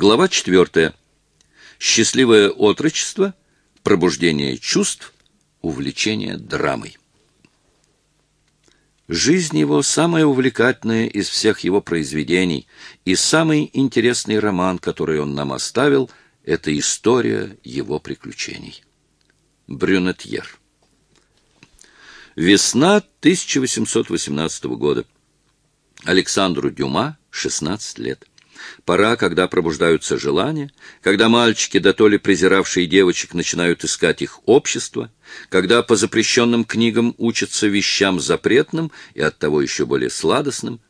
Глава четвертая. Счастливое отрочество, пробуждение чувств, увлечение драмой. Жизнь его самая увлекательная из всех его произведений, и самый интересный роман, который он нам оставил, это история его приключений. Брюнетьер. Весна 1818 года. Александру Дюма 16 лет. Пора, когда пробуждаются желания, когда мальчики, дотоле презиравшие девочек, начинают искать их общество, когда по запрещенным книгам учатся вещам запретным и оттого еще более сладостным.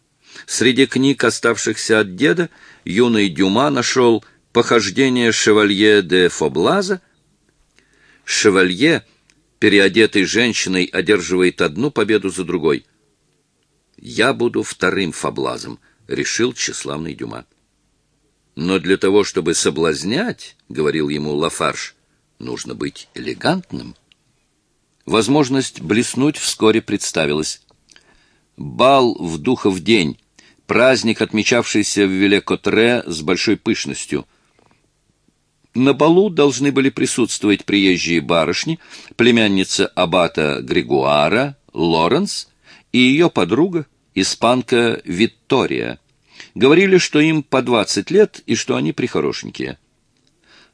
Среди книг, оставшихся от деда, юный Дюма нашел «Похождение шевалье де Фоблаза». Шевалье, переодетый женщиной, одерживает одну победу за другой. «Я буду вторым Фоблазом», — решил тщеславный Дюма. Но для того, чтобы соблазнять, — говорил ему Лафарш, — нужно быть элегантным. Возможность блеснуть вскоре представилась. Бал в духов день, праздник, отмечавшийся в Велекотре с большой пышностью. На балу должны были присутствовать приезжие барышни, племянница аббата Григуара, Лоренс, и ее подруга, испанка Виктория. Говорили, что им по двадцать лет и что они прихорошенькие.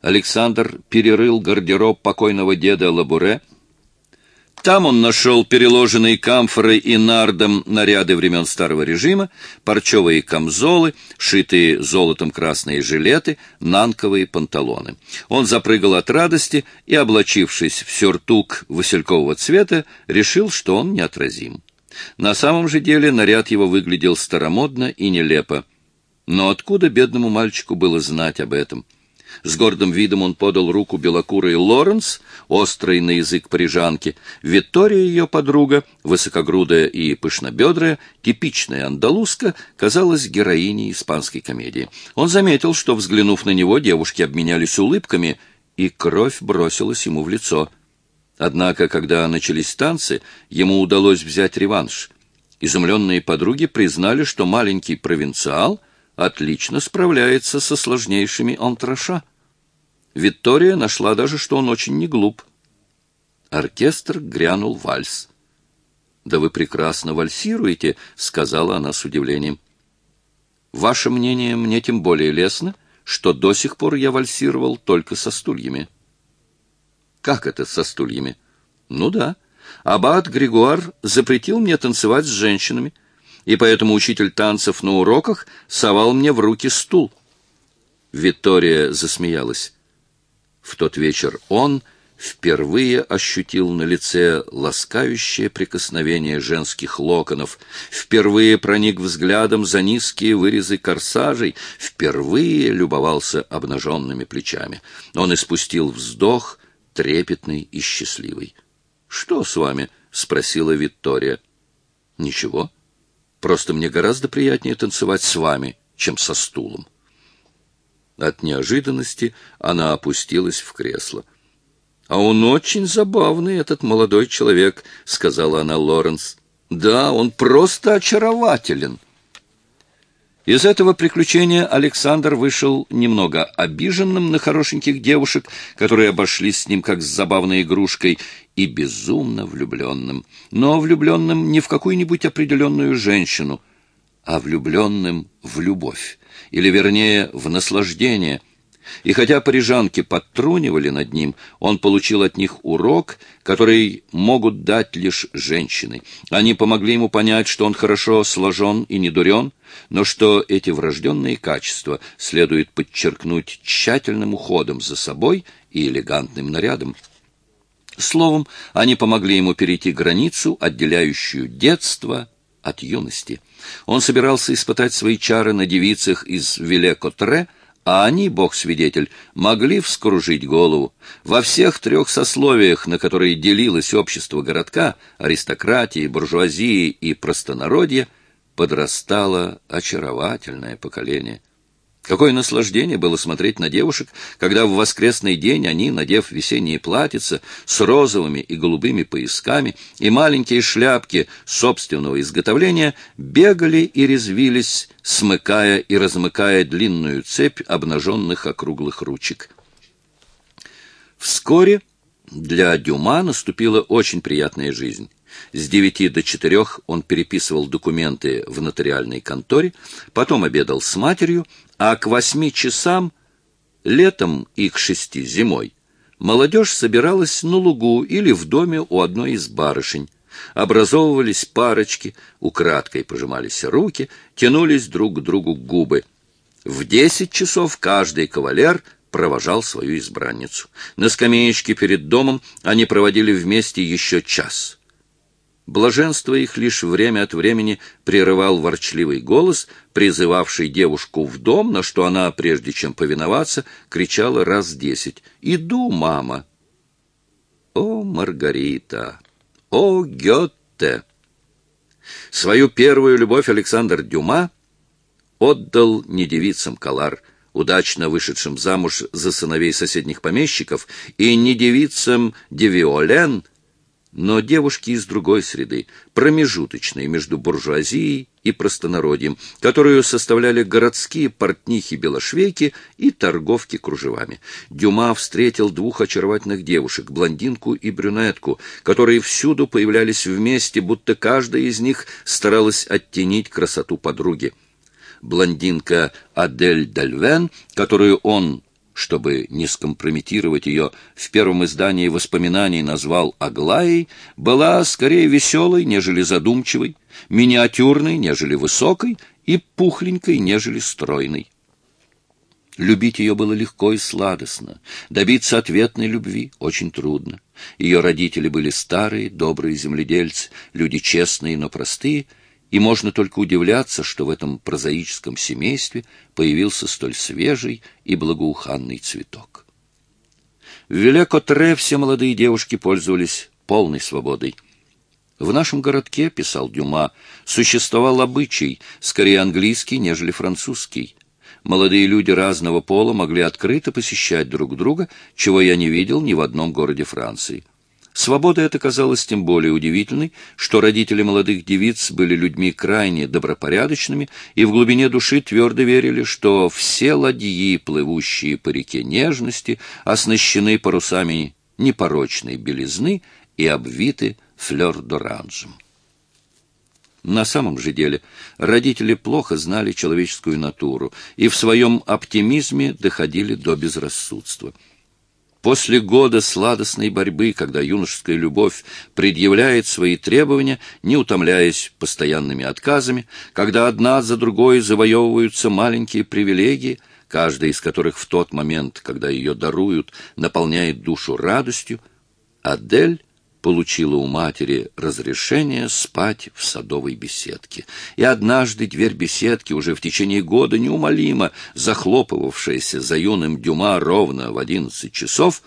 Александр перерыл гардероб покойного деда Лабуре. Там он нашел переложенные камфорой и нардом наряды времен старого режима, парчевые камзолы, шитые золотом красные жилеты, нанковые панталоны. Он запрыгал от радости и, облачившись в сюртук василькового цвета, решил, что он неотразим. На самом же деле наряд его выглядел старомодно и нелепо. Но откуда бедному мальчику было знать об этом? С гордым видом он подал руку белокурой Лоренс, острой на язык парижанки. Виктория, ее подруга, высокогрудая и пышнобедрая, типичная андалузка, казалась героиней испанской комедии. Он заметил, что, взглянув на него, девушки обменялись улыбками, и кровь бросилась ему в лицо. Однако, когда начались танцы, ему удалось взять реванш. Изумленные подруги признали, что маленький провинциал — отлично справляется со сложнейшими антраша. Виктория нашла даже, что он очень не глуп. Оркестр грянул вальс. «Да вы прекрасно вальсируете», — сказала она с удивлением. «Ваше мнение мне тем более лестно, что до сих пор я вальсировал только со стульями». «Как это со стульями?» «Ну да. Аббат Григуар запретил мне танцевать с женщинами» и поэтому учитель танцев на уроках совал мне в руки стул. Виктория засмеялась. В тот вечер он впервые ощутил на лице ласкающее прикосновение женских локонов, впервые проник взглядом за низкие вырезы корсажей, впервые любовался обнаженными плечами. Он испустил вздох, трепетный и счастливый. — Что с вами? — спросила Виктория. — Ничего. — Просто мне гораздо приятнее танцевать с вами, чем со стулом. От неожиданности она опустилась в кресло. — А он очень забавный, этот молодой человек, — сказала она Лоренс. — Да, он просто очарователен. Из этого приключения Александр вышел немного обиженным на хорошеньких девушек, которые обошлись с ним как с забавной игрушкой, и безумно влюбленным. Но влюбленным не в какую-нибудь определенную женщину, а влюбленным в любовь, или, вернее, в наслаждение — и хотя парижанки подтрунивали над ним, он получил от них урок, который могут дать лишь женщины. Они помогли ему понять, что он хорошо сложен и не дурен, но что эти врожденные качества следует подчеркнуть тщательным уходом за собой и элегантным нарядом. Словом, они помогли ему перейти границу, отделяющую детство от юности. Он собирался испытать свои чары на девицах из Виле-Котре, а они, бог-свидетель, могли вскружить голову. Во всех трех сословиях, на которые делилось общество городка, аристократии, буржуазии и простонародья, подрастало очаровательное поколение. Какое наслаждение было смотреть на девушек, когда в воскресный день они, надев весенние платьица с розовыми и голубыми поясками и маленькие шляпки собственного изготовления, бегали и резвились, смыкая и размыкая длинную цепь обнаженных округлых ручек. Вскоре для Дюма наступила очень приятная жизнь. С девяти до четырех он переписывал документы в нотариальной конторе, потом обедал с матерью, а к восьми часам, летом и к шести зимой, молодежь собиралась на лугу или в доме у одной из барышень. Образовывались парочки, украдкой пожимались руки, тянулись друг к другу губы. В десять часов каждый кавалер провожал свою избранницу. На скамеечке перед домом они проводили вместе еще час — Блаженство их лишь время от времени прерывал ворчливый голос, призывавший девушку в дом, на что она, прежде чем повиноваться, кричала раз десять «Иду, мама!» О, Маргарита! О, Гетте! Свою первую любовь Александр Дюма отдал не девицам Калар, удачно вышедшим замуж за сыновей соседних помещиков, и не девицам Девиолен — но девушки из другой среды, промежуточной между буржуазией и простонародьем, которую составляли городские портнихи-белошвейки и торговки кружевами. Дюма встретил двух очаровательных девушек, блондинку и брюнетку, которые всюду появлялись вместе, будто каждая из них старалась оттенить красоту подруги. Блондинка Адель Дальвен, которую он чтобы не скомпрометировать ее, в первом издании воспоминаний назвал Аглаей, была скорее веселой, нежели задумчивой, миниатюрной, нежели высокой, и пухленькой, нежели стройной. Любить ее было легко и сладостно, добиться ответной любви очень трудно. Ее родители были старые, добрые земледельцы, люди честные, но простые — и можно только удивляться, что в этом прозаическом семействе появился столь свежий и благоуханный цветок. В Велекотре все молодые девушки пользовались полной свободой. В нашем городке, писал Дюма, существовал обычай, скорее английский, нежели французский. Молодые люди разного пола могли открыто посещать друг друга, чего я не видел ни в одном городе Франции. Свобода эта казалась тем более удивительной, что родители молодых девиц были людьми крайне добропорядочными и в глубине души твердо верили, что все ладьи, плывущие по реке нежности, оснащены парусами непорочной белизны и обвиты флёр-д'оранжем. На самом же деле родители плохо знали человеческую натуру и в своем оптимизме доходили до безрассудства. После года сладостной борьбы, когда юношеская любовь предъявляет свои требования, не утомляясь постоянными отказами, когда одна за другой завоевываются маленькие привилегии, каждая из которых в тот момент, когда ее даруют, наполняет душу радостью, Адель получила у матери разрешение спать в садовой беседке. И однажды дверь беседки, уже в течение года неумолимо захлопывавшаяся за юным Дюма ровно в одиннадцать часов,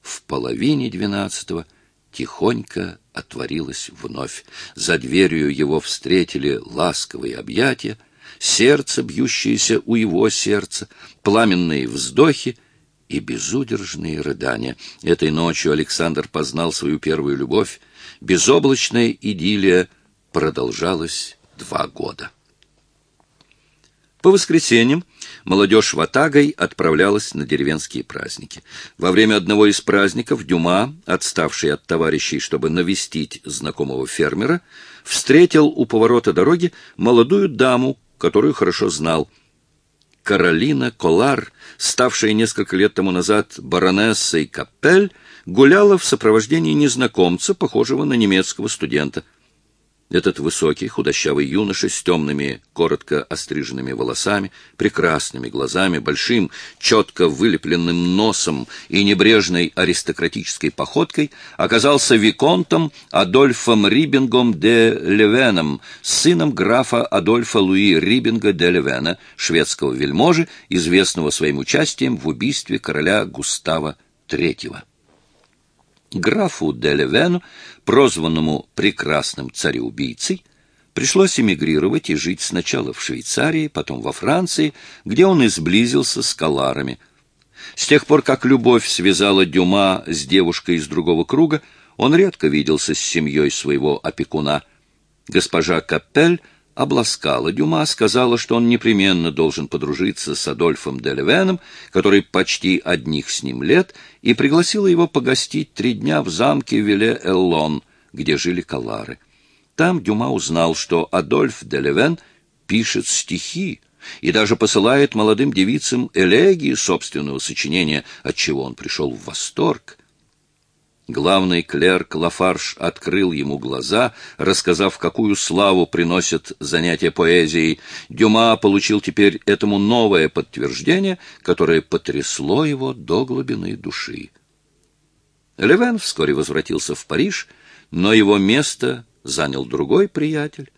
в половине двенадцатого тихонько отворилась вновь. За дверью его встретили ласковые объятия, сердце, бьющееся у его сердца, пламенные вздохи и безудержные рыдания. Этой ночью Александр познал свою первую любовь. Безоблачная идиллия продолжалась два года. По воскресеньям молодежь ватагой отправлялась на деревенские праздники. Во время одного из праздников Дюма, отставший от товарищей, чтобы навестить знакомого фермера, встретил у поворота дороги молодую даму, которую хорошо знал – Каролина Колар, ставшая несколько лет тому назад баронессой Капель, гуляла в сопровождении незнакомца, похожего на немецкого студента – этот высокий, худощавый юноша с темными, коротко остриженными волосами, прекрасными глазами, большим, четко вылепленным носом и небрежной аристократической походкой оказался виконтом Адольфом Рибингом де Левеном, сыном графа Адольфа Луи Рибинга де Левена, шведского вельможи, известного своим участием в убийстве короля Густава III. Графу де Левену прозванному прекрасным цареубийцей, Пришлось эмигрировать и жить сначала в Швейцарии, потом во Франции, где он изблизился с каларами. С тех пор, как любовь связала Дюма с девушкой из другого круга, он редко виделся с семьей своего опекуна. Госпожа Капель обласкала Дюма, сказала, что он непременно должен подружиться с Адольфом де Левеном, который почти одних с ним лет, и пригласила его погостить три дня в замке Виле-Эллон, где жили калары. Там Дюма узнал, что Адольф де Левен пишет стихи и даже посылает молодым девицам элегии собственного сочинения, от чего он пришел в восторг. Главный клерк Лафарш открыл ему глаза, рассказав, какую славу приносят занятия поэзией. Дюма получил теперь этому новое подтверждение, которое потрясло его до глубины души. Левен вскоре возвратился в Париж, но его место занял другой приятель.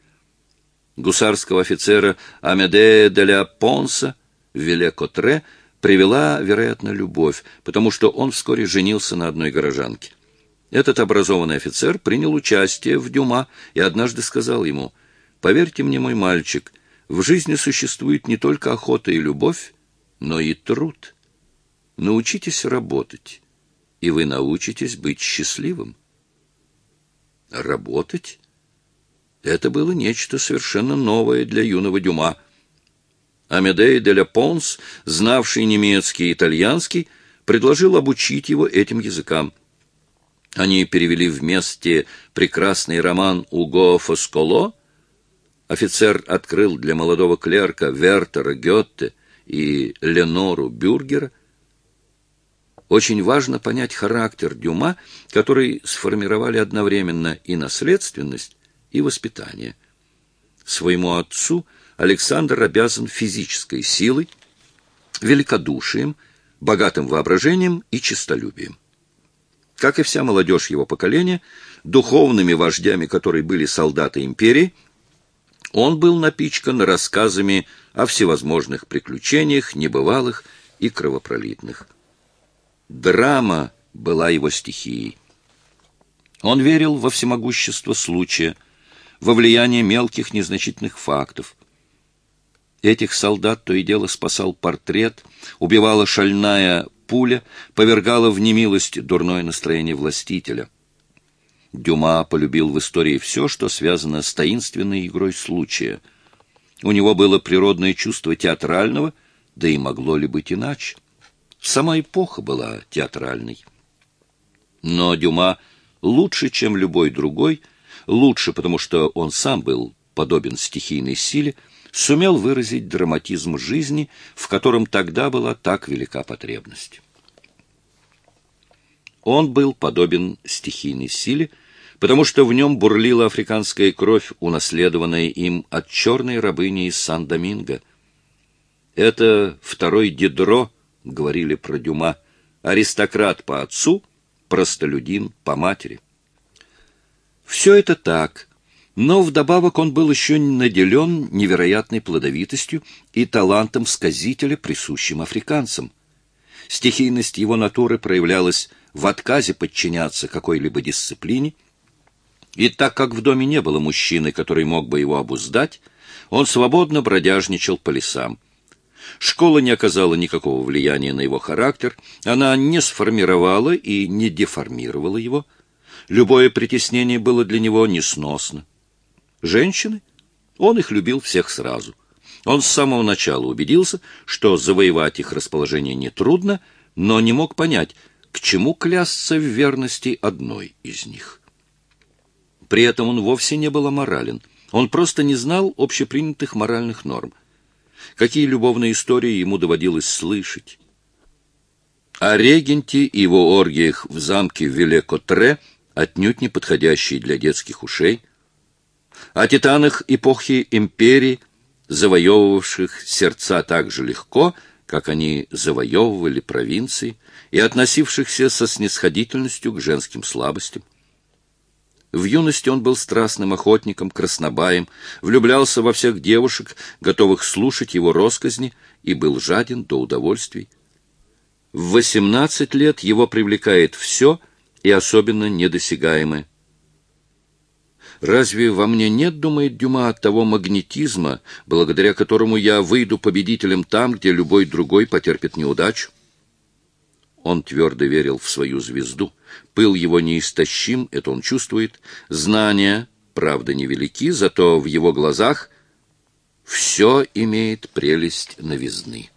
Гусарского офицера Амедея де ля Понса в Веле-Котре привела, вероятно, любовь, потому что он вскоре женился на одной горожанке. Этот образованный офицер принял участие в Дюма и однажды сказал ему, «Поверьте мне, мой мальчик, в жизни существует не только охота и любовь, но и труд. Научитесь работать, и вы научитесь быть счастливым». Работать? Это было нечто совершенно новое для юного Дюма. Амедей де ля Понс, знавший немецкий и итальянский, предложил обучить его этим языкам. Они перевели вместе прекрасный роман Уго Фосколо. Офицер открыл для молодого клерка Вертера Гетте и Ленору Бюргера очень важно понять характер Дюма, который сформировали одновременно и наследственность, и воспитание. Своему отцу Александр обязан физической силой, великодушием, богатым воображением и честолюбием. Как и вся молодежь его поколения, духовными вождями которой были солдаты империи, он был напичкан рассказами о всевозможных приключениях, небывалых и кровопролитных. Драма была его стихией. Он верил во всемогущество случая, во влияние мелких незначительных фактов. Этих солдат то и дело спасал портрет, убивала шальная пуля, повергала в немилость дурное настроение властителя. Дюма полюбил в истории все, что связано с таинственной игрой случая. У него было природное чувство театрального, да и могло ли быть иначе. Сама эпоха была театральной. Но Дюма лучше, чем любой другой, лучше, потому что он сам был подобен стихийной силе, сумел выразить драматизм жизни, в котором тогда была так велика потребность. Он был подобен стихийной силе, потому что в нем бурлила африканская кровь, унаследованная им от черной рабыни из Сан-Доминго. Это второй Дидро говорили про Дюма, аристократ по отцу, простолюдин по матери. Все это так, но вдобавок он был еще наделен невероятной плодовитостью и талантом сказителя, присущим африканцам. Стихийность его натуры проявлялась в отказе подчиняться какой-либо дисциплине, и так как в доме не было мужчины, который мог бы его обуздать, он свободно бродяжничал по лесам. Школа не оказала никакого влияния на его характер, она не сформировала и не деформировала его. Любое притеснение было для него несносно. Женщины? Он их любил всех сразу. Он с самого начала убедился, что завоевать их расположение нетрудно, но не мог понять, к чему клясться в верности одной из них. При этом он вовсе не был аморален. Он просто не знал общепринятых моральных норм — какие любовные истории ему доводилось слышать. О регенте и его оргиях в замке Виле-Котре, отнюдь не подходящие для детских ушей, о титанах эпохи империи, завоевывавших сердца так же легко, как они завоевывали провинции, и относившихся со снисходительностью к женским слабостям. В юности он был страстным охотником, краснобаем, влюблялся во всех девушек, готовых слушать его росказни, и был жаден до удовольствий. В восемнадцать лет его привлекает все и особенно недосягаемое. Разве во мне нет, думает Дюма, от того магнетизма, благодаря которому я выйду победителем там, где любой другой потерпит неудачу? Он твердо верил в свою звезду. Пыл его неистощим, это он чувствует. Знания, правда, невелики, зато в его глазах все имеет прелесть новизны.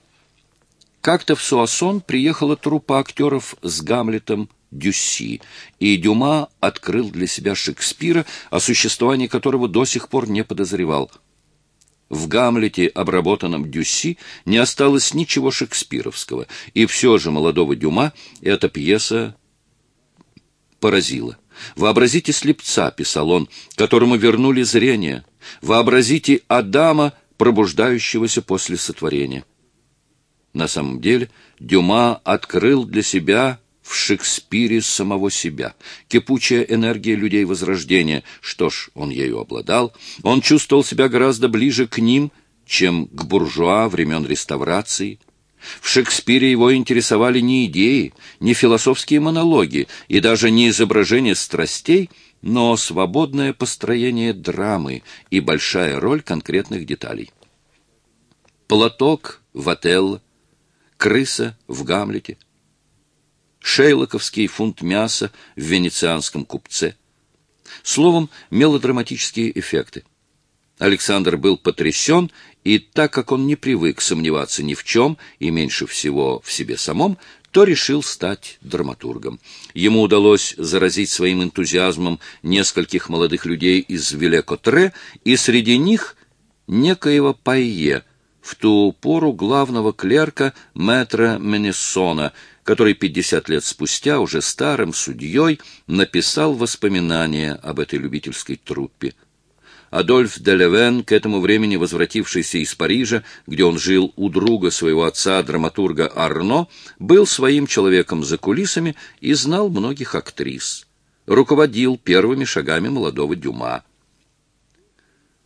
Как-то в Суассон приехала труппа актеров с Гамлетом Дюсси, и Дюма открыл для себя Шекспира, о существовании которого до сих пор не подозревал. В «Гамлете», обработанном Дюсси, не осталось ничего шекспировского, и все же молодого Дюма эта пьеса поразила. «Вообразите слепца», — писал он, — «которому вернули зрение. Вообразите Адама, пробуждающегося после сотворения». На самом деле Дюма открыл для себя в Шекспире самого себя. Кипучая энергия людей Возрождения, что ж, он ею обладал, он чувствовал себя гораздо ближе к ним, чем к буржуа времен реставрации. В Шекспире его интересовали не идеи, не философские монологи и даже не изображение страстей, но свободное построение драмы и большая роль конкретных деталей. Платок в Отелло, крыса в Гамлете — шейлоковский фунт мяса в венецианском купце. Словом, мелодраматические эффекты. Александр был потрясен, и так как он не привык сомневаться ни в чем, и меньше всего в себе самом, то решил стать драматургом. Ему удалось заразить своим энтузиазмом нескольких молодых людей из Вилекотре, и среди них некоего Пайе, в ту пору главного клерка мэтра Менессона, который 50 лет спустя, уже старым судьей, написал воспоминания об этой любительской труппе. Адольф де Левен, к этому времени возвратившийся из Парижа, где он жил у друга своего отца, драматурга Арно, был своим человеком за кулисами и знал многих актрис. Руководил первыми шагами молодого Дюма.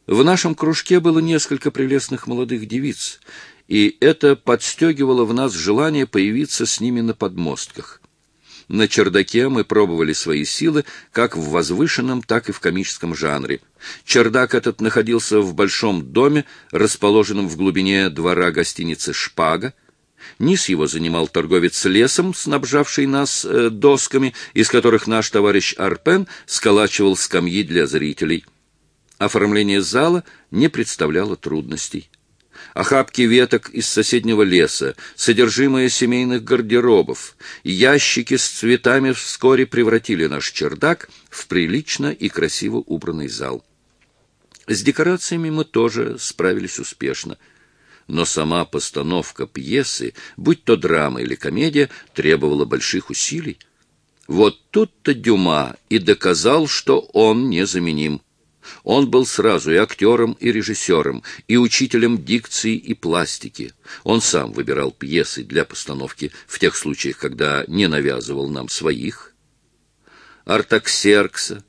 В нашем кружке было несколько прелестных молодых девиц, и это подстегивало в нас желание появиться с ними на подмостках. На чердаке мы пробовали свои силы как в возвышенном, так и в комическом жанре. Чердак этот находился в большом доме, расположенном в глубине двора гостиницы «Шпага». Низ его занимал торговец лесом, снабжавший нас э, досками, из которых наш товарищ Арпен сколачивал скамьи для зрителей. Оформление зала не представляло трудностей охапки веток из соседнего леса, содержимое семейных гардеробов, ящики с цветами вскоре превратили наш чердак в прилично и красиво убранный зал. С декорациями мы тоже справились успешно. Но сама постановка пьесы, будь то драма или комедия, требовала больших усилий. Вот тут-то Дюма и доказал, что он незаменим. Он был сразу и актером, и режиссером, и учителем дикции и пластики. Он сам выбирал пьесы для постановки в тех случаях, когда не навязывал нам своих. Артаксеркса,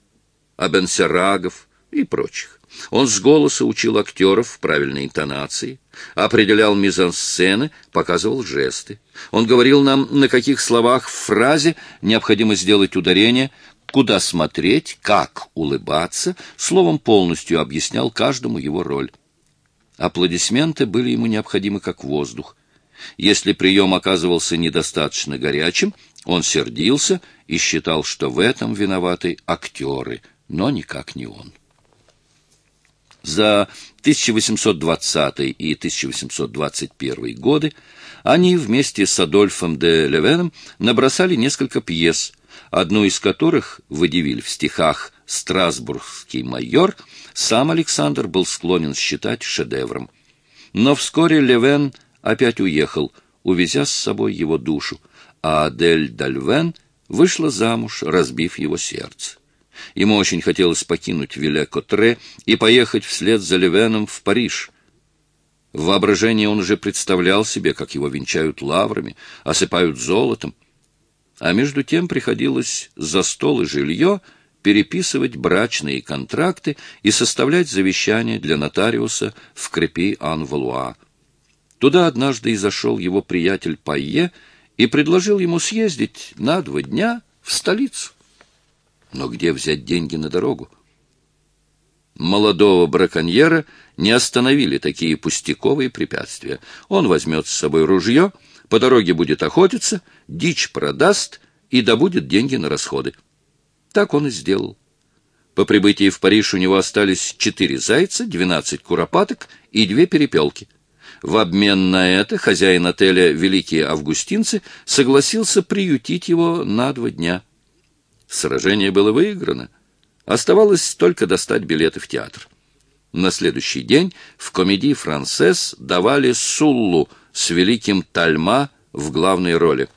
Абенсерагов и прочих. Он с голоса учил актеров правильной интонации, определял мизансцены, показывал жесты. Он говорил нам, на каких словах в фразе необходимо сделать ударение, куда смотреть, как улыбаться, словом, полностью объяснял каждому его роль. Аплодисменты были ему необходимы как воздух. Если прием оказывался недостаточно горячим, он сердился и считал, что в этом виноваты актеры, но никак не он. За 1820 и 1821 годы они вместе с Адольфом де Левеном набросали несколько пьес – одну из которых выдивиль в стихах «Страсбургский майор», сам Александр был склонен считать шедевром. Но вскоре Левен опять уехал, увезя с собой его душу, а Адель Дальвен вышла замуж, разбив его сердце. Ему очень хотелось покинуть Виле-Котре и поехать вслед за Левеном в Париж. В воображении он уже представлял себе, как его венчают лаврами, осыпают золотом, а между тем приходилось за стол и жилье переписывать брачные контракты и составлять завещания для нотариуса в Крепи-Ан-Валуа. Туда однажды и зашел его приятель Пайе и предложил ему съездить на два дня в столицу. Но где взять деньги на дорогу? Молодого браконьера не остановили такие пустяковые препятствия. Он возьмет с собой ружье, по дороге будет охотиться, дичь продаст и добудет деньги на расходы. Так он и сделал. По прибытии в Париж у него остались четыре зайца, двенадцать куропаток и две перепелки. В обмен на это хозяин отеля «Великие августинцы» согласился приютить его на два дня. Сражение было выиграно. Оставалось только достать билеты в театр. На следующий день в комедии «Францесс» давали Суллу с великим Тальма в главной роли.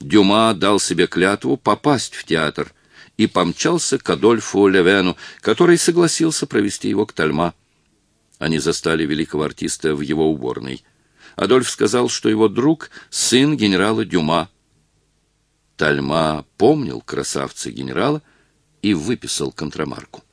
Дюма дал себе клятву попасть в театр и помчался к Адольфу Левену, который согласился провести его к Тальма. Они застали великого артиста в его уборной. Адольф сказал, что его друг — сын генерала Дюма. Тальма помнил красавца генерала и выписал контрамарку.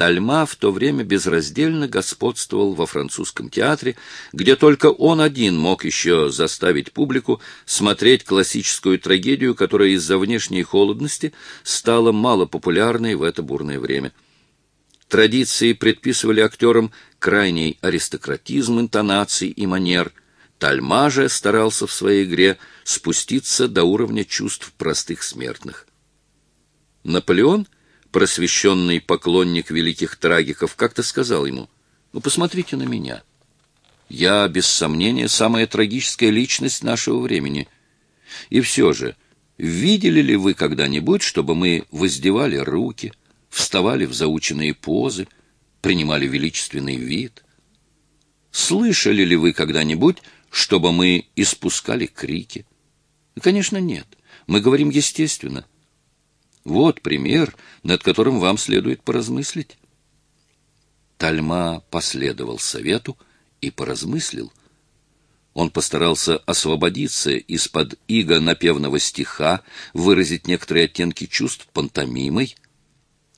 Тальма в то время безраздельно господствовал во французском театре, где только он один мог еще заставить публику смотреть классическую трагедию, которая из-за внешней холодности стала малопопулярной в это бурное время — Традиции предписывали актерам крайний аристократизм интонаций и манер. Тальма же старался в своей игре спуститься до уровня чувств простых смертных. Наполеон, просвещенный поклонник великих трагиков, как-то сказал ему, «Ну, посмотрите на меня. Я, без сомнения, самая трагическая личность нашего времени. И все же, видели ли вы когда-нибудь, чтобы мы воздевали руки, вставали в заученные позы, принимали величественный вид. Слышали ли вы когда-нибудь, чтобы мы испускали крики? Конечно, нет. Мы говорим естественно. Вот пример, над которым вам следует поразмыслить. Тальма последовал совету и поразмыслил. Он постарался освободиться из-под иго напевного стиха, выразить некоторые оттенки чувств пантомимой —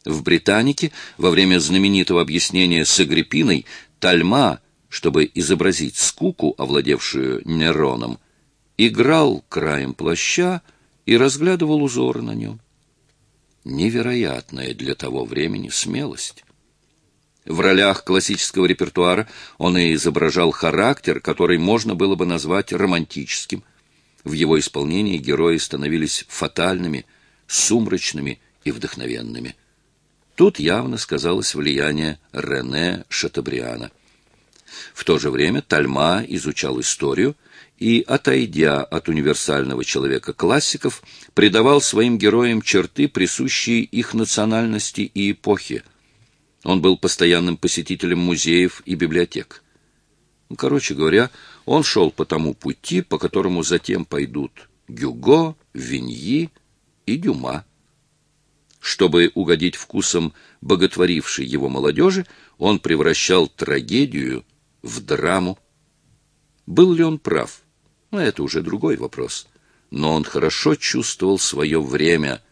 в Британике во время знаменитого объяснения с Агриппиной Тальма, чтобы изобразить скуку, овладевшую Нероном, играл краем плаща и разглядывал узоры на нем. Невероятная для того времени смелость. В ролях классического репертуара он и изображал характер, который можно было бы назвать романтическим. В его исполнении герои становились фатальными, сумрачными и вдохновенными. Тут явно сказалось влияние Рене Шатабриана. В то же время Тальма изучал историю и, отойдя от универсального человека классиков, придавал своим героям черты, присущие их национальности и эпохе. Он был постоянным посетителем музеев и библиотек. Ну, короче говоря, он шел по тому пути, по которому затем пойдут Гюго, Виньи и Дюма. Чтобы угодить вкусам боготворившей его молодежи, он превращал трагедию в драму. Был ли он прав? Ну, это уже другой вопрос. Но он хорошо чувствовал свое время,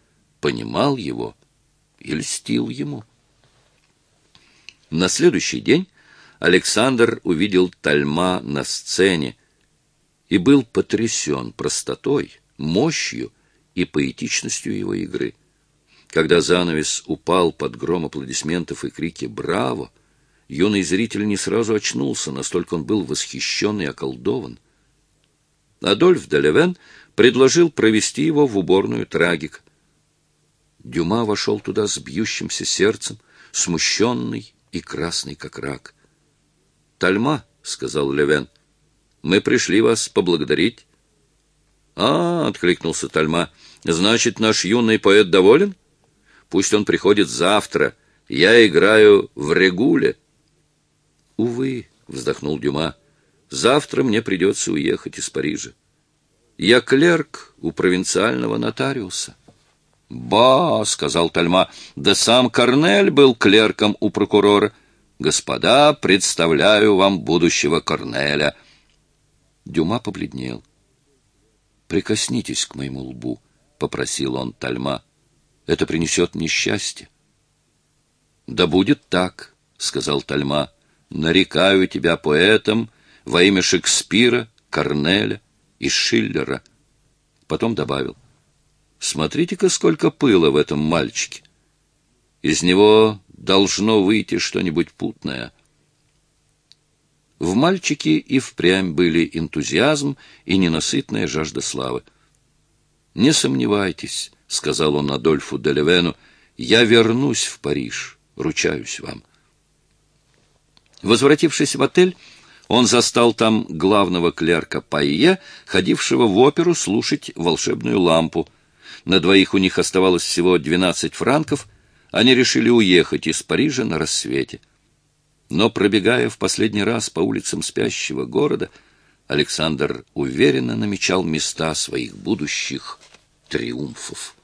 понимал его и льстил ему. На следующий день Александр увидел Тальма на сцене и был потрясен простотой, мощью и поэтичностью его игры. Когда занавес упал под гром аплодисментов и крики «Браво!», юный зритель не сразу очнулся, настолько он был восхищен и околдован. Адольф Делевен предложил провести его в уборную трагик. Дюма вошел туда с бьющимся сердцем, смущенный и красный, как рак. «Тальма», — сказал Левен, — «мы пришли вас поблагодарить». «А, — откликнулся Тальма, — значит, наш юный поэт доволен?» Пусть он приходит завтра. Я играю в регуле. Увы, вздохнул Дюма. Завтра мне придется уехать из Парижа. Я клерк у провинциального нотариуса. «Ба!» — сказал Тальма. «Да сам Корнель был клерком у прокурора. Господа, представляю вам будущего Корнеля». Дюма побледнел. «Прикоснитесь к моему лбу», — попросил он Тальма. Это принесет несчастье. «Да будет так», — сказал Тальма. «Нарекаю тебя поэтом во имя Шекспира, Корнеля и Шиллера». Потом добавил. «Смотрите-ка, сколько пыла в этом мальчике. Из него должно выйти что-нибудь путное. В мальчике и впрямь были энтузиазм и ненасытная жажда славы. «Не сомневайтесь», — сказал он Адольфу Делевену, — «я вернусь в Париж, ручаюсь вам». Возвратившись в отель, он застал там главного клерка Пайе, ходившего в оперу слушать волшебную лампу. На двоих у них оставалось всего двенадцать франков. Они решили уехать из Парижа на рассвете. Но, пробегая в последний раз по улицам спящего города, Александр уверенно намечал места своих будущих триумфов.